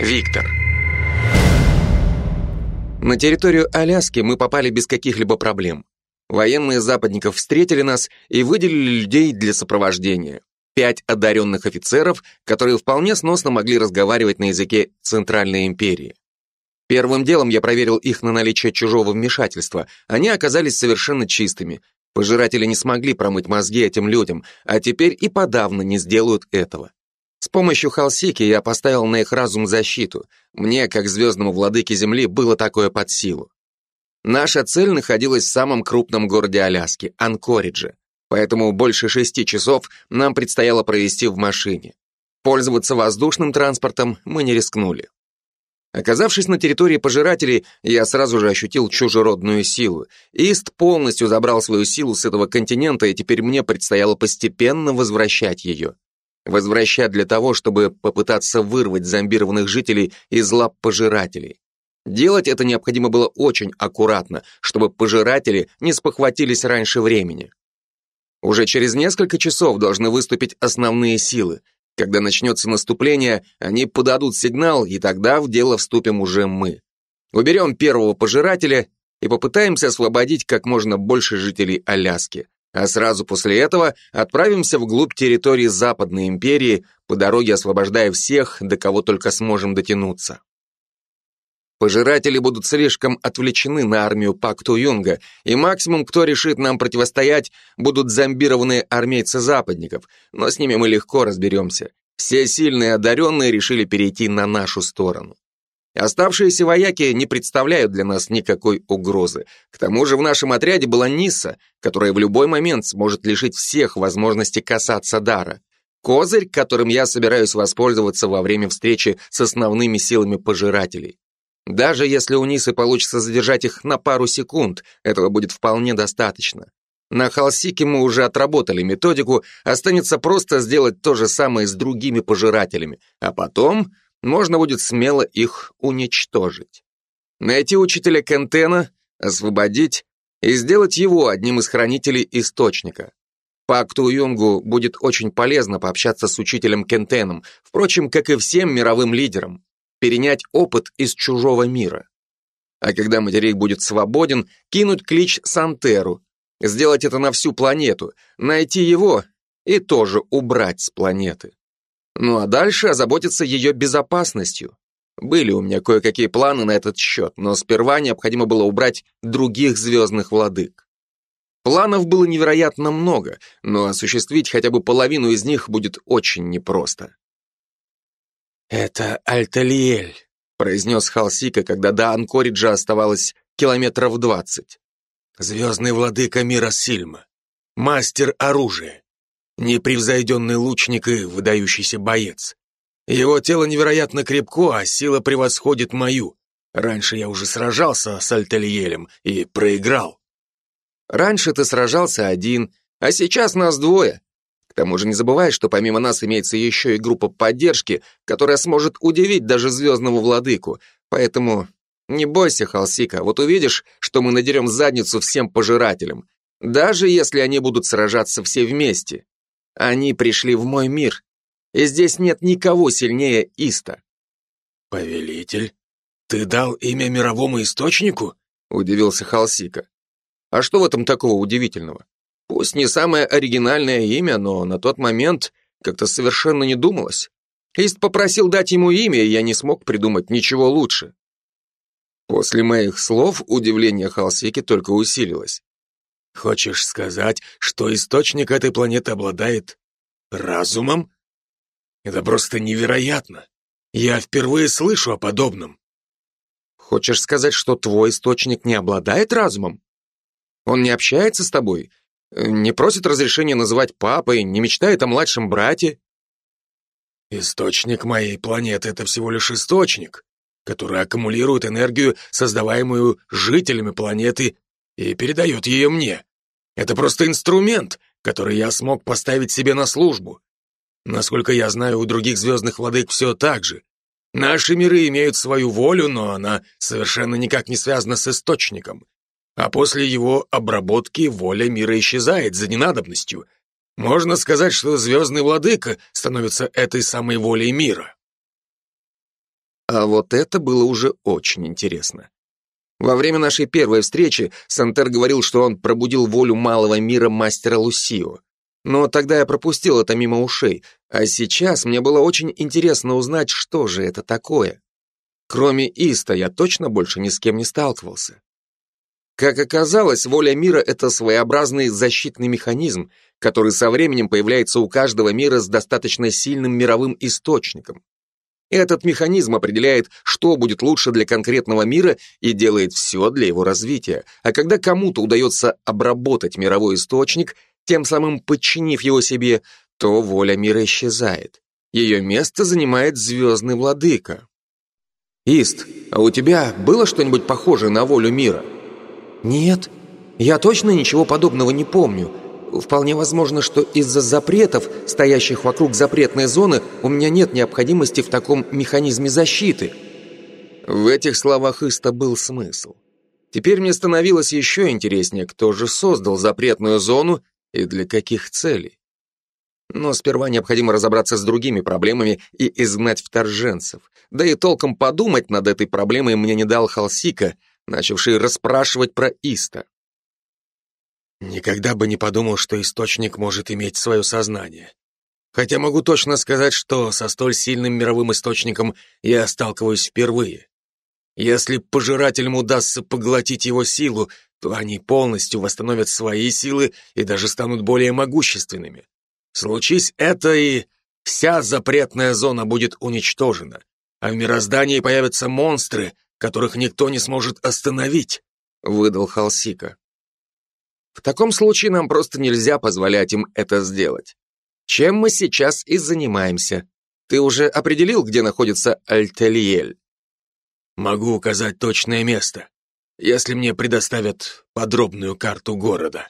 Виктор. На территорию Аляски мы попали без каких-либо проблем. Военные западников встретили нас и выделили людей для сопровождения. Пять одаренных офицеров, которые вполне сносно могли разговаривать на языке Центральной империи. Первым делом я проверил их на наличие чужого вмешательства. Они оказались совершенно чистыми. Пожиратели не смогли промыть мозги этим людям, а теперь и подавно не сделают этого. С помощью Халсики я поставил на их разум защиту. Мне, как звездному владыке Земли, было такое под силу. Наша цель находилась в самом крупном городе Аляски – Анкоридже. Поэтому больше шести часов нам предстояло провести в машине. Пользоваться воздушным транспортом мы не рискнули. Оказавшись на территории пожирателей, я сразу же ощутил чужеродную силу. Ист полностью забрал свою силу с этого континента, и теперь мне предстояло постепенно возвращать ее. Возвращать для того, чтобы попытаться вырвать зомбированных жителей из лап пожирателей. Делать это необходимо было очень аккуратно, чтобы пожиратели не спохватились раньше времени. Уже через несколько часов должны выступить основные силы. Когда начнется наступление, они подадут сигнал, и тогда в дело вступим уже мы. Уберем первого пожирателя и попытаемся освободить как можно больше жителей Аляски а сразу после этого отправимся вглубь территории Западной империи, по дороге освобождая всех, до кого только сможем дотянуться. Пожиратели будут слишком отвлечены на армию Пакту Юнга, и максимум, кто решит нам противостоять, будут зомбированные армейцы западников, но с ними мы легко разберемся. Все сильные одаренные решили перейти на нашу сторону. Оставшиеся вояки не представляют для нас никакой угрозы. К тому же в нашем отряде была Ниса, которая в любой момент сможет лишить всех возможности касаться дара. Козырь, которым я собираюсь воспользоваться во время встречи с основными силами пожирателей. Даже если у Нисы получится задержать их на пару секунд, этого будет вполне достаточно. На Халсике мы уже отработали методику, останется просто сделать то же самое с другими пожирателями, а потом можно будет смело их уничтожить. Найти учителя Кентена, освободить и сделать его одним из хранителей источника. Пакту Юнгу будет очень полезно пообщаться с учителем Кентеном, впрочем, как и всем мировым лидерам, перенять опыт из чужого мира. А когда материк будет свободен, кинуть клич Сантеру, сделать это на всю планету, найти его и тоже убрать с планеты. Ну а дальше озаботиться ее безопасностью. Были у меня кое-какие планы на этот счет, но сперва необходимо было убрать других звездных владык. Планов было невероятно много, но осуществить хотя бы половину из них будет очень непросто. «Это Альталиэль», — произнес Халсика, когда до Анкориджа оставалось километров двадцать. «Звездный владыка мира Сильма, мастер оружия непревзойденный лучник и выдающийся боец. Его тело невероятно крепко, а сила превосходит мою. Раньше я уже сражался с Альтельелем и проиграл. Раньше ты сражался один, а сейчас нас двое. К тому же не забывай, что помимо нас имеется еще и группа поддержки, которая сможет удивить даже звездного владыку. Поэтому не бойся, Халсика, вот увидишь, что мы надерем задницу всем пожирателям, даже если они будут сражаться все вместе. Они пришли в мой мир, и здесь нет никого сильнее Иста. Повелитель, ты дал имя мировому источнику? Удивился Халсика. А что в этом такого удивительного? Пусть не самое оригинальное имя, но на тот момент как-то совершенно не думалось. Ист попросил дать ему имя, и я не смог придумать ничего лучше. После моих слов удивление Халсики только усилилось. Хочешь сказать, что источник этой планеты обладает разумом? Это просто невероятно. Я впервые слышу о подобном. Хочешь сказать, что твой источник не обладает разумом? Он не общается с тобой, не просит разрешения называть папой, не мечтает о младшем брате? Источник моей планеты — это всего лишь источник, который аккумулирует энергию, создаваемую жителями планеты и передает ее мне. Это просто инструмент, который я смог поставить себе на службу. Насколько я знаю, у других звездных владык все так же. Наши миры имеют свою волю, но она совершенно никак не связана с источником. А после его обработки воля мира исчезает за ненадобностью. Можно сказать, что звездный владыка становится этой самой волей мира. А вот это было уже очень интересно. Во время нашей первой встречи Сантер говорил, что он пробудил волю малого мира мастера Лусио. Но тогда я пропустил это мимо ушей, а сейчас мне было очень интересно узнать, что же это такое. Кроме Иста я точно больше ни с кем не сталкивался. Как оказалось, воля мира — это своеобразный защитный механизм, который со временем появляется у каждого мира с достаточно сильным мировым источником. Этот механизм определяет, что будет лучше для конкретного мира и делает все для его развития. А когда кому-то удается обработать мировой источник, тем самым подчинив его себе, то воля мира исчезает. Ее место занимает звездный владыка. «Ист, а у тебя было что-нибудь похожее на волю мира?» «Нет, я точно ничего подобного не помню. Вполне возможно, что из-за запретов, стоящих вокруг запретной зоны, у меня нет необходимости в таком механизме защиты». В этих словах Иста был смысл. Теперь мне становилось еще интереснее, кто же создал запретную зону и для каких целей. Но сперва необходимо разобраться с другими проблемами и изгнать вторженцев. Да и толком подумать над этой проблемой мне не дал Халсика, начавший расспрашивать про Иста. Никогда бы не подумал, что источник может иметь свое сознание. Хотя могу точно сказать, что со столь сильным мировым источником я сталкиваюсь впервые. Если пожирателям удастся поглотить его силу, то они полностью восстановят свои силы и даже станут более могущественными. Случись это, и вся запретная зона будет уничтожена, а в мироздании появятся монстры, которых никто не сможет остановить», — выдал Халсика. В таком случае нам просто нельзя позволять им это сделать. Чем мы сейчас и занимаемся. Ты уже определил, где находится Альтелиель? Могу указать точное место, если мне предоставят подробную карту города.